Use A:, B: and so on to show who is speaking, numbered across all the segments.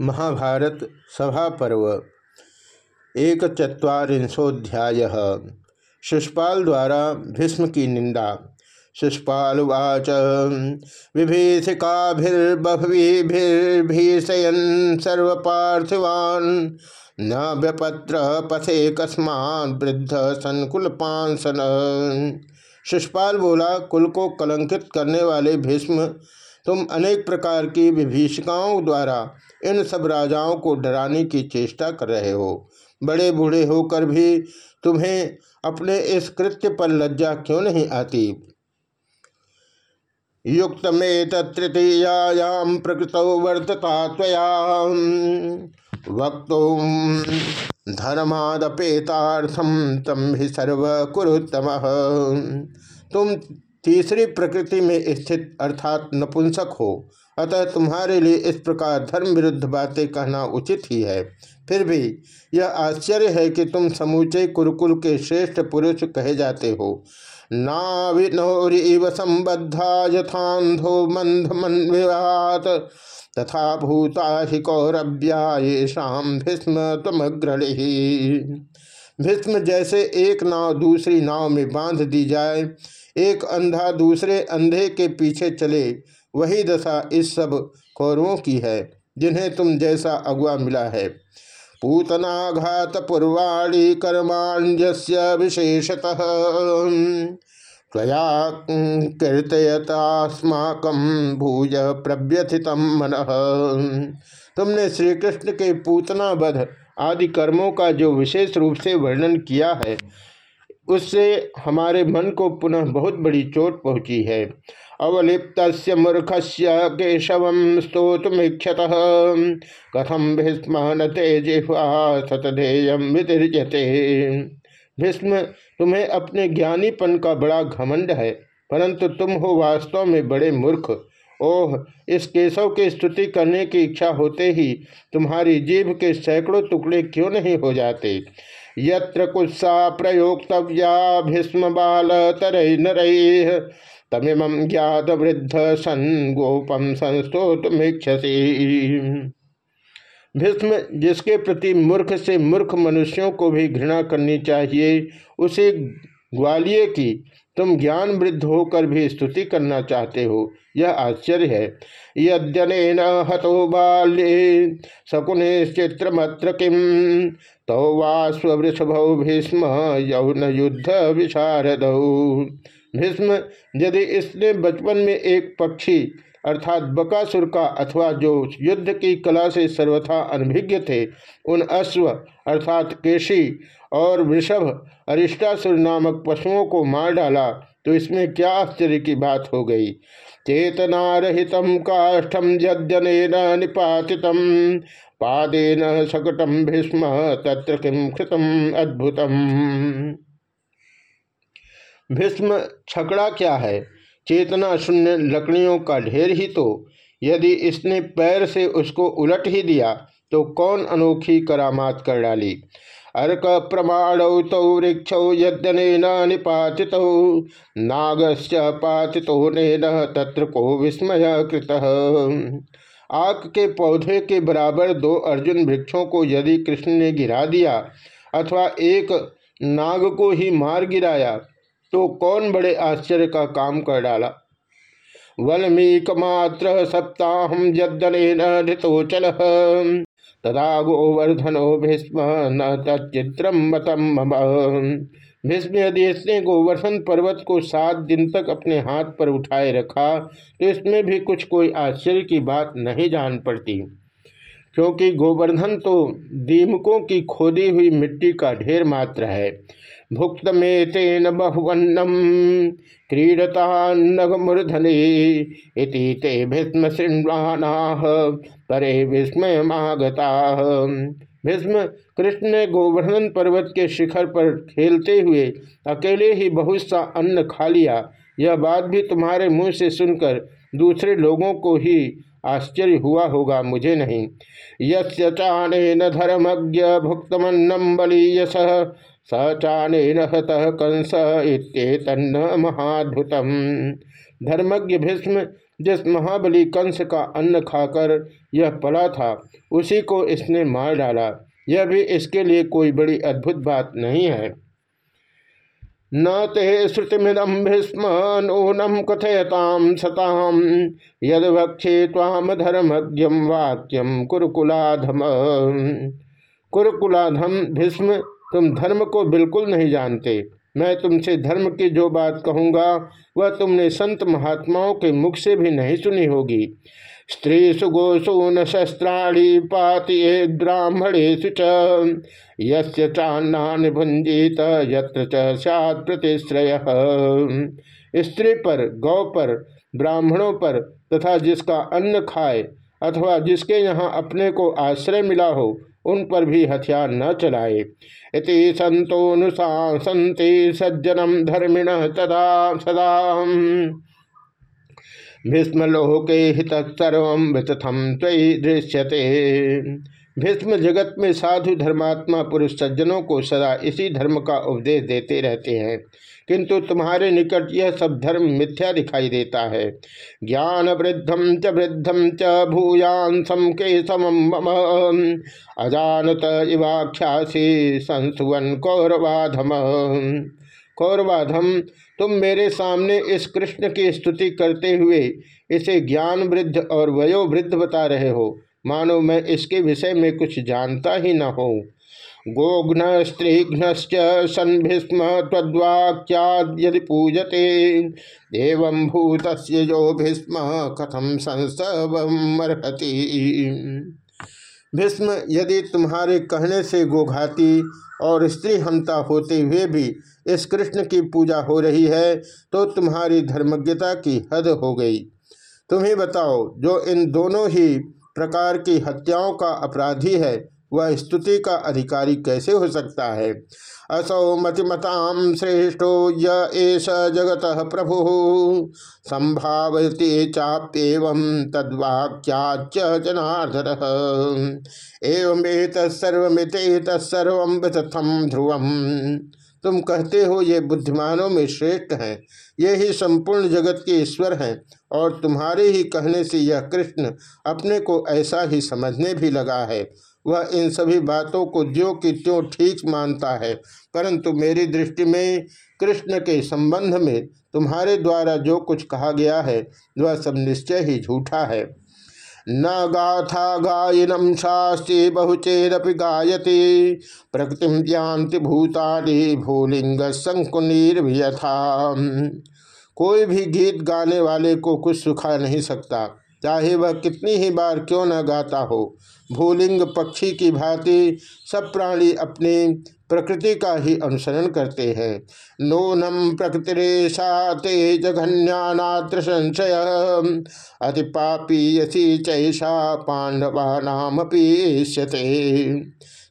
A: महाभारत सभा पर्व एक चुरीशोध्याय शिषपाल द्वारा भीष्म की निंदा। शिषपालुवाच विभीषिकाभिर्बभीभिर्भीषयन सर्वपार्थिवान न व्यपत्र पथे कस्मा वृद्ध संकुल पांसन शिषपाल बोला, कुल को कलंकित करने वाले भीष्म तुम अनेक प्रकार की विभीषिकाओं द्वारा इन सब राजाओं को डराने की चेष्टा कर रहे हो। बड़े बूढ़े होकर भी तुम्हें अपने इस कृत्य पर लज्जा क्यों नहीं आती? युक्त में तृतीयाम प्रकृत वर्तता तया वक्त धर्मादपेतार्थम तम भी सर्व कुरुतम तुम तीसरी प्रकृति में स्थित अर्थात नपुंसक हो। अतः तुम्हारे लिए इस प्रकार धर्म विरुद्ध बातें कहना उचित ही है। फिर भी यह आश्चर्य है कि तुम समूचे कुरुकुल के श्रेष्ठ पुरुष कहे जाते हो। नाविनोरिव संबद्धा यथांधो मन विवात तथा भूता ही कौरव्या ये शाम भीष्म तमग्रणी भीष्म जैसे एक नाव दूसरी नाव में बाँध दी जाए एक अंधा दूसरे अंधे के पीछे चले, वही दशा इस सब कौरवों की है, जिन्हें तुम जैसा अगुआ मिला है। पूतनाघात पूर्वाणी कर्माण्य विशेषतः। त्वया कीर्तयतास्माक भूज प्रव्यथित मन। तुमने श्री कृष्ण के पूतना बध आदि कर्मों का जो विशेष रूप से वर्णन किया है उससे हमारे मन को पुनः बहुत बड़ी चोट पहुँची है। अवलिप्त मूर्ख से केशव स्तोतमीक्षत कथम भीष्म न तेजिह्वा सतधेयम भीष्म, तुम्हें अपने ज्ञानीपन का बड़ा घमंड है, परंतु तुम हो वास्तव में बड़े मूर्ख। ओह, इस केशव की के स्तुति करने की इच्छा होते ही तुम्हारी जीभ के सैकड़ों टुकड़े क्यों नहीं हो जाते? यत्र कुत्सा प्रयोक्तव्या भीष्म बाल तरय नर। तमिम ज्ञात वृद्ध सन गोपम संस्तोतमीक्षसी भीष्म, जिसके प्रति मूर्ख से मूर्ख मनुष्यों को भी घृणा करनी चाहिए, उसे ग्वालिये की तुम ज्ञान वृद्ध होकर भी स्तुति करना चाहते हो। यह आश्चर्य है। यद्यन हतो बाल्ये, शकुने चित्रमत्र किम तो वा स्वृषभ भीष्म यौन युद्ध विशारद। भीष्म, यदि इसने बचपन में एक पक्षी अर्थात बकासुर का अथवा जो युद्ध की कला से सर्वथा अनभिज्ञ थे, उन अश्व, अर्थात केशी और वृषभ, अरिष्टासुर नामक पशुओं को मार डाला तो इसमें क्या आश्चर्य की बात हो गई? चेतनारहित काष्ठम यद्यन निपातित पादेन सकटम भीष्म, तत्र किम कृतम अद्भुतम। भीष्म, छकड़ा क्या है? चेतना शून्य लकड़ियों का ढेर ही तो। यदि इसने पैर से उसको उलट ही दिया तो कौन अनोखी करामात कर डाली? अर्क प्रमाण तौ वृक्ष यद्यन निपाति नागश्च पाति तत्र को विस्मय कृत। आक के पौधे के बराबर दो अर्जुन वृक्षों को यदि कृष्ण ने गिरा दिया, अथवा एक नाग को ही मार गिराया तो कौन बड़े आश्चर्य का काम कर डाला? वल्मीकमात्र सप्ताह यदन ऋतोचल तदा गोवर्धनो भीष्म न तचित्रम मतम भीष्म यदि इसने गोवर्धन पर्वत को सात दिन तक अपने हाथ पर उठाए रखा तो इसमें भी कुछ कोई आश्चर्य की बात नहीं जान पड़ती। क्योंकि गोवर्धन तो दीमकों की खोदी हुई मिट्टी का ढेर मात्र है। भुक्त में तेन बहुवन्नम क्रीडता नगमूर्धने इति ते भीष्म श्रृण्वाना, परे विस्मयमागता भीष्म कृष्ण ने गोवर्धन पर्वत के शिखर पर खेलते हुए अकेले ही बहुत सा अन्न खा लिया। यह बात भी तुम्हारे मुँह से सुनकर दूसरे लोगों को ही आश्चर्य हुआ होगा मुझे नहीं। यचाने न धर्मज्ञ भुक्तमन्नम बलीयस स चाने हतः कंस इतन्न महाद्भुतम। धर्मज्ञ भीष्म जिस महाबली कंस का अन्न खाकर यह पला था, उसी को इसने मार डाला। यह भी इसके लिए कोई बड़ी अद्भुत बात नहीं है। न ते श्रुतिमिदम भीस्म नूनम कथयताम सताम यद वक्षे ताम धर्मज्ञम वाक्यम कुरकुलाधम। कुरकुलाधम, भीष्म, तुम धर्म को बिल्कुल नहीं जानते। मैं तुमसे धर्म की जो बात कहूँगा, वह तुमने संत महात्माओं के मुख से भी नहीं सुनी होगी। स्त्री न शस्त्राणी पाति ब्राह्मणेशु च। यस्य भुंजित यत्र च प्रतिश्रय। स्त्री पर, गौ पर, ब्राह्मणों पर, तथा जिसका अन्न खाए, अथवा जिसके यहाँ अपने को आश्रय मिला हो उन पर भी हथियार न चलाए। इति संतोनुशासंति सज्जनम धर्मिण तदा सदा भीष्मलोके हितसर्व वितथम तयी दृश्यते। भीष्म जगत में साधु धर्मात्मा पुरुष सज्जनों को सदा इसी धर्म का उपदेश देते रहते हैं। किंतु तुम्हारे निकट यह सब धर्म मिथ्या दिखाई देता है। ज्ञान वृद्धम च वृद्धम च भूयांसम के समम अजानत इवाख्यासी संसुवन कौरवाधम। कौरवाधम, तुम मेरे सामने इस कृष्ण की स्तुति करते हुए इसे ज्ञान वृद्ध और वयोवृद्ध बता रहे हो। मानो मैं इसके विषय में कुछ जानता ही न हो। गोघ्न स्त्रीघ्न सन्भीस्म तद्वाक्याद पूजते। एवं भूत जो भीस्म कथम संसवमर्हति भीष्म, यदि तुम्हारे कहने से गोघाती और स्त्री हमता होते हुए भी इस कृष्ण की पूजा हो रही है तो तुम्हारी धर्मज्ञता की हद हो गई। तुम ही बताओ, जो इन दोनों ही प्रकार की हत्याओं का अपराधी है, वह स्तुति का अधिकारी कैसे हो सकता है? असौ मतिमताम श्रेष्ठो येष जगत प्रभु। संभावती चाप्यव तद्वाक्याच जनार्दन। एवं तत्सर्वमिते तत्सर्व ध्रुवम। तुम कहते हो ये बुद्धिमानों में श्रेष्ठ हैं। ये ही संपूर्ण जगत के ईश्वर हैं और तुम्हारे ही कहने से यह कृष्ण अपने को ऐसा ही समझने भी लगा है। वह इन सभी बातों को ज्यो की त्यों ठीक मानता है, परंतु मेरी दृष्टि में कृष्ण के संबंध में तुम्हारे द्वारा जो कुछ कहा गया है, वह सब निश्चय ही झूठा है। न गाथा गायनम शास्त्री बहुचेरपि गायते। प्रकृति ज्ञाति भूतानि भूलिंग संकुनीर्यथा कोई भी गीत गाने वाले को कुछ सुखा नहीं सकता। चाहे वह कितनी ही बार क्यों न गाता हो। भूलिंग पक्षी की भांति सब प्राणी अपनी प्रकृति का ही अनुसरण करते हैं। नूनम प्रकृतिरेशा तेज जघन्यानात्र संशय अति पापी यसी चैषा पांडवा नाम पीष्यते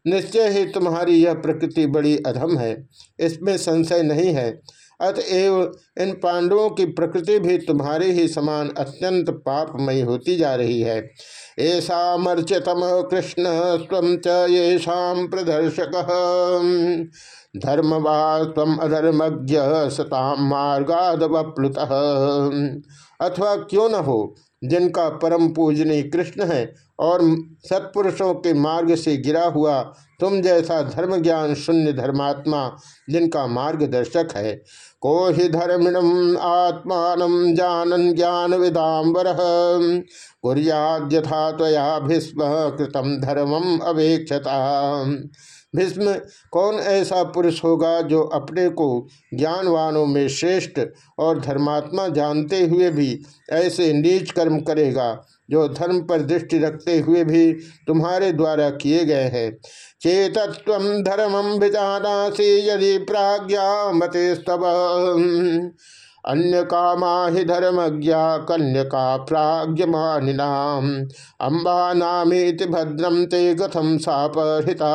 A: निश्चय ही तुम्हारी यह प्रकृति बड़ी अधम है। इसमें संशय नहीं है। अतएव इन पांडवों की प्रकृति भी तुम्हारे ही समान अत्यंत पापमय होती जा रही है। ऐसा मर्चतम कृष्ण स्व येषा प्रदर्शक। धर्मवास्व अधर्मज्ञ सताम मार्गादवप्लुत। अथवा क्यों न हो? जिनका परम पूजनीय कृष्ण है और सत्पुरुषों के मार्ग से गिरा हुआ तुम जैसा धर्म ज्ञान शून्य धर्मात्मा जिनका मार्गदर्शक है। को ही धर्मिणम आत्मान जानन ज्ञान विदाम्बर। कुरियाद्यथा तया भीष्म कृतम धर्मम अवेक्षता भीष्म कौन ऐसा पुरुष होगा जो अपने को ज्ञानवानों में श्रेष्ठ और धर्मात्मा जानते हुए भी ऐसे नीच कर्म करेगा, जो धर्म पर दृष्टि रखते हुए भी तुम्हारे द्वारा किए गए हैं। चेतत्व धर्मम भिजानासी यदि प्राज्ञा मते स्तव। अन्य कामा ही धर्मज्ञा कन्यका प्राज्ञमानिनाम अम्बा नामित भद्रम ते कथम सापहृता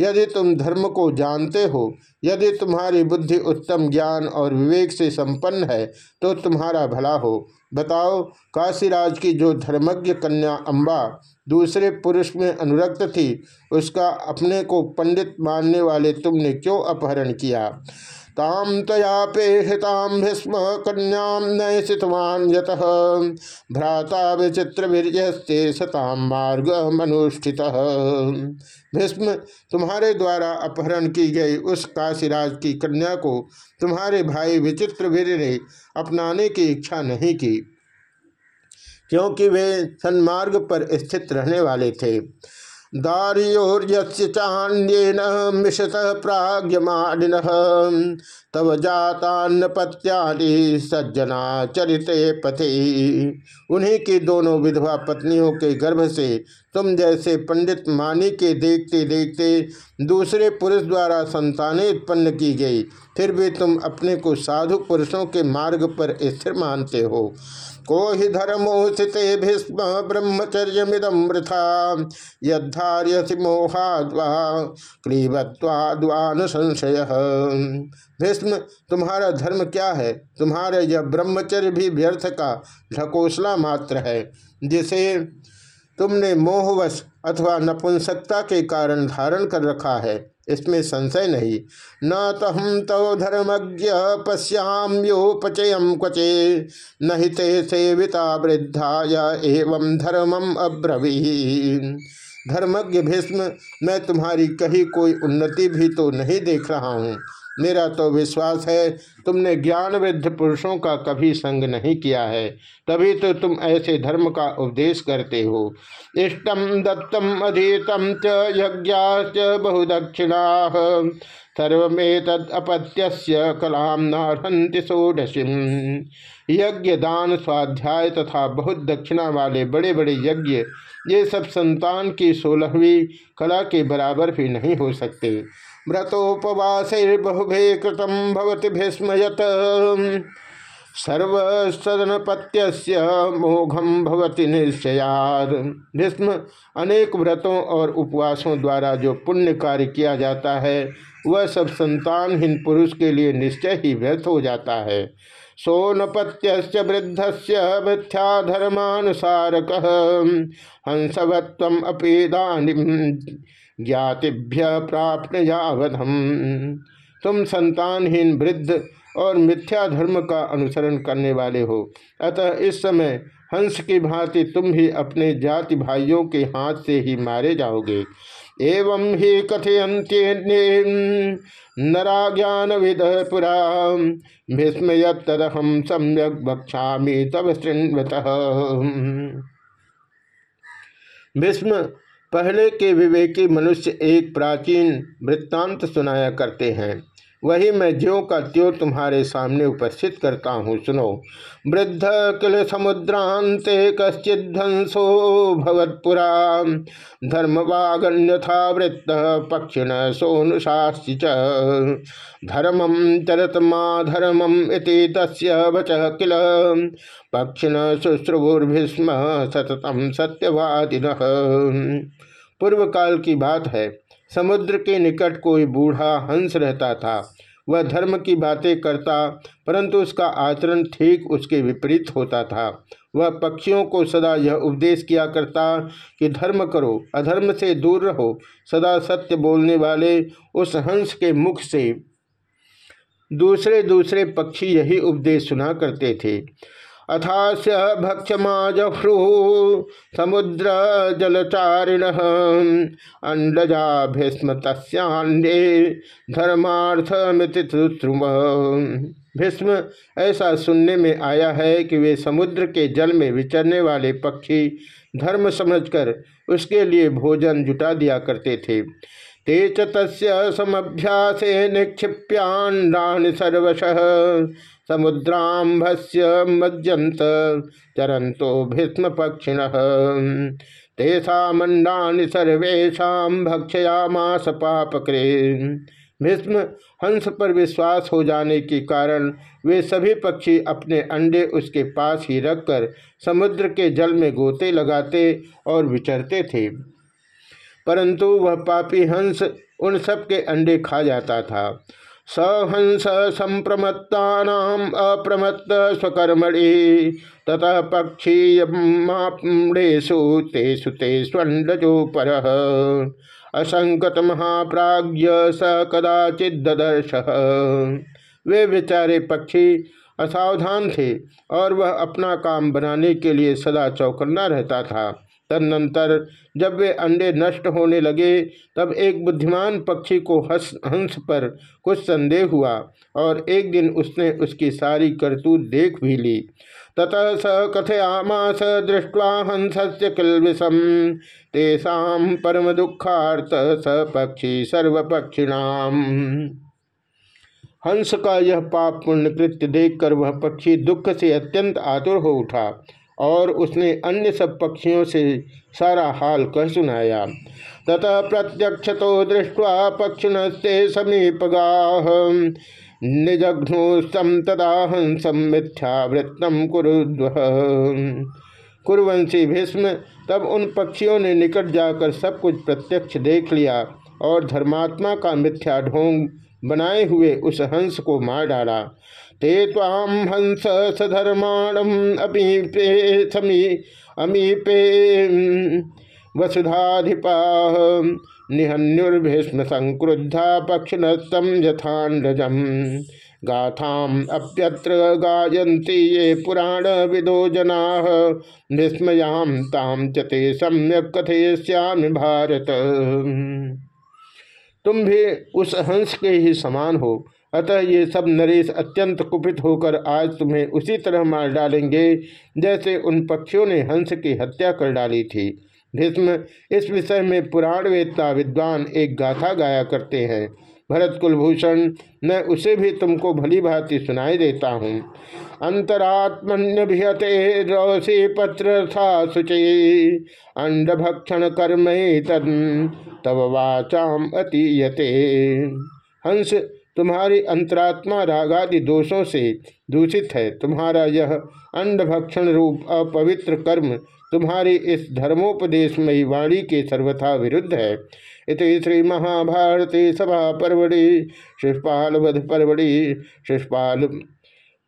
A: यदि तुम धर्म को जानते हो, यदि तुम्हारी बुद्धि उत्तम ज्ञान और विवेक से संपन्न है तो तुम्हारा भला हो। बताओ, काशीराज की जो धर्मज्ञ कन्या अम्बा दूसरे पुरुष में अनुरक्त थी, उसका अपने को पंडित मानने वाले तुमने क्यों अपहरण किया? ताम तयापेहताम भीष्म कन्याम नयसितवान यत। भ्राता विचित्र वीरस्ते सताम मार्ग मनुष्ठित भीष्म, तुम्हारे द्वारा अपहरण की गई उस काशीराज की कन्या को तुम्हारे भाई विचित्र वीर ने अपनाने की इच्छा नहीं की, क्योंकि वे सन्मार्ग पर स्थित रहने वाले थे। दारियोर्यस्यान्येन मिशत प्राग्यमाडिन तव जातान्नपत्यादि सज्जना चरित पथे उन्हीं की दोनों विधवा पत्नियों के गर्भ से तुम जैसे पंडित मानी के देखते देखते दूसरे पुरुष द्वारा संतानें उत्पन्न की गई, फिर भी तुम अपने को साधु पुरुषों के मार्ग पर स्थिर मानते हो। को हि धर्मोस्थिते भीष्म ब्रह्मचर्य वृथा। मोहाद्वा क्लीबत्वाद्वान संशय भीष्म, तुम्हारा धर्म क्या है? तुम्हारा यह ब्रह्मचर्य भी व्यर्थ का ढकोसला मात्र है, जिसे तुमने मोहवश अथवा नपुंसकता के कारण धारण कर रखा है। इसमें संशय नहीं। न तो हम तो धर्मज्ञ पश्याम योपचय क्वचे। ही ते सेविता वृद्धा एवं धर्मम अब्रवी धर्मज्ञ भीष्म, मैं तुम्हारी कहीं कोई उन्नति भी तो नहीं देख रहा हूँ। मेरा तो विश्वास है, तुमने ज्ञान वृद्ध पुरुषों का कभी संग नहीं किया है। तभी तो तुम ऐसे धर्म का उपदेश करते हो। इष्टम दत्तम अधीतम च यज्ञाच बहुदक्षिणा। सर्वेतद अपत्य कलाम नारहंति षोडशी यज्ञ दान स्वाध्याय तथा बहुत दक्षिणा वाले बड़े बड़े यज्ञ, ये सब संतान की सोलहवीं कला के बराबर भी नहीं हो सकते। व्रतोपवासैर्बहुभे कृतम भवति भीष्मयत। सर्वसदनपत्य मोघम भवति निश्चयाद। भीष्म अनेक व्रतों और उपवासों द्वारा जो पुण्य कार्य किया जाता है, वह सब संतानहीन पुरुष के लिए निश्चय ही व्यर्थ हो जाता है। सोनपत्य वृद्ध से मिथ्याधर्मानुसारक हंसवत्व अपेदानी ज्ञातिभ्य प्राप्त यावधम तुम संतानहीन वृद्ध और मिथ्या धर्म का अनुसरण करने वाले हो। अतः इस समय हंस की भांति तुम भी अपने जाति भाइयों के हाथ से ही मारे जाओगे। एवं ही कथयंत्य नरा ज्ञान विद पुरा भीष्म यदहम सम्यक बक्षा तब श्रृणवत भीष्म पहले के विवेकी मनुष्य एक प्राचीन वृत्तांत सुनाया करते हैं। वही मैं ज्यो का त्यो तुम्हारे सामने उपस्थित करता हूँ। सुनो, वृद्ध किल समुद्रांते कश्चिध्वंसो भवत्पुरा धर्मवागन्यथा वृत्त पक्षिण सोनुशास्ति च। धर्मम चरत मा धर्मम इति तस्य वच किल। पक्षिण शुश्रुभुर्भीस्म सततम सत्यवादिन। पूर्व काल की बात है समुद्र के निकट कोई बूढ़ा हंस रहता था। वह धर्म की बातें करता, परंतु उसका आचरण ठीक उसके विपरीत होता था। वह पक्षियों को सदा यह उपदेश किया करता कि धर्म करो, अधर्म से दूर रहो, सदा सत्य बोलने वाले उस हंस के मुख से दूसरे दूसरे पक्षी यही उपदेश सुना करते थे। अथास्य भक्षमाजभ्रु समुद्र जलचारिण अंडजा भीष्म तस्यान्डे धर्मार्थमिति भीष्म ऐसा सुनने में आया है कि वे समुद्र के जल में विचरने वाले पक्षी धर्म समझकर उसके लिए भोजन जुटा दिया करते थे। ते तस्मभ्यासे निक्षिप्यांडानि सर्वश। समुद्रांभस्य मज्जंत चरंतो भीष्म पक्षिण तेषामंडानि सर्वेशा भक्षयामास पापकृ भीष्म हंस पर विश्वास हो जाने के कारण वे सभी पक्षी अपने अंडे उसके पास ही रखकर समुद्र के जल में गोते लगाते और विचरते थे। परंतु वह पापी हंस उन सब के अंडे खा जाता था। सहंस संप्रमत्ता अप्रमत्त स्वकर्मणि। ततः पक्षीयेशु तेषु ते स्वंडजो पर असंकत महाप्राज्य स कदाचिदर्श वे बेचारे पक्षी असावधान थे और वह अपना काम बनाने के लिए सदा चौकन्ना रहता था। तदनंतर जब वे अंडे नष्ट होने लगे, तब एक बुद्धिमान पक्षी को हंस हंस पर कुछ संदेह हुआ और एक दिन उसने उसकी सारी करतूत देख भी ली। ततः स कथयामास दृष्ट्वा हंस से किलविषम तेषा परम दुखार्थ स पक्षी सर्वपक्षिणाम। हंस का यह पाप पुण्य कृत्य देखकर वह पक्षी दुख से अत्यंत आतुर हो उठा। और उसने अन्य सब पक्षियों से सारा हाल कह सुनाया। ततः प्रत्यक्ष तो दृष्टवा पक्षिण से समीप गाह निजघ्नु सम तदा हंसम मिथ्यावृत्तम कुरुद्व। कुरवंशी भीष्म तब उन पक्षियों ने निकट जाकर सब कुछ प्रत्यक्ष देख लिया और धर्मात्मा का मिथ्या ढोंग बनाए हुए उस हंस को मार डाला। ते ताम हंस सधर्माणम अमीपे समी अमीपे वसुधाधिपा निहन्युर्भीष्म संक्रुद्धा पक्षिणस्तम यथाडजम गाथाम अप्यत्र गायन्ति ये पुराण विदो जना विस्मयाम ताम चते सम्यक कथयश्याम भारत। तुम भी उस हंस के ही समान हो। अतः ये सब नरेश अत्यंत कुपित होकर आज तुम्हें उसी तरह मार डालेंगे, जैसे उन पक्षियों ने हंस की हत्या कर डाली थी। भीष्म, इस विषय में पुराण वेदता विद्वान एक गाथा गाया करते हैं। भरत कुलभूषण, मैं उसे भी तुमको भली भांति सुनाई देता हूँ। अंतरात्मन्यभिहते रौसी पत्र था शुचि, अंडभक्षण कर्म तद तब वाचाम अतीयते। हंस तुम्हारी अंतरात्मा रागादि दोषों से दूषित है। तुम्हारा यह अंडभक्षण रूप अपवित्र कर्म तुम्हारी इस धर्मोपदेशमयी वाणी के सर्वथा विरुद्ध है। इत श्री महाभारती सभा परवड़ी शिषपाल वध परवड़ी शिषपाल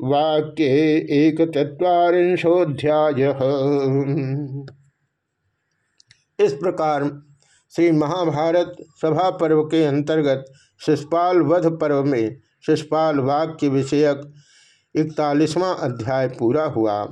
A: वाक्य एक चुरीशोध्याय इस प्रकार श्री महाभारत सभा पर्व के अंतर्गत शिषपाल वध पर्व में शिषपाल वाक्य विषयक इकतालीसवां अध्याय पूरा हुआ।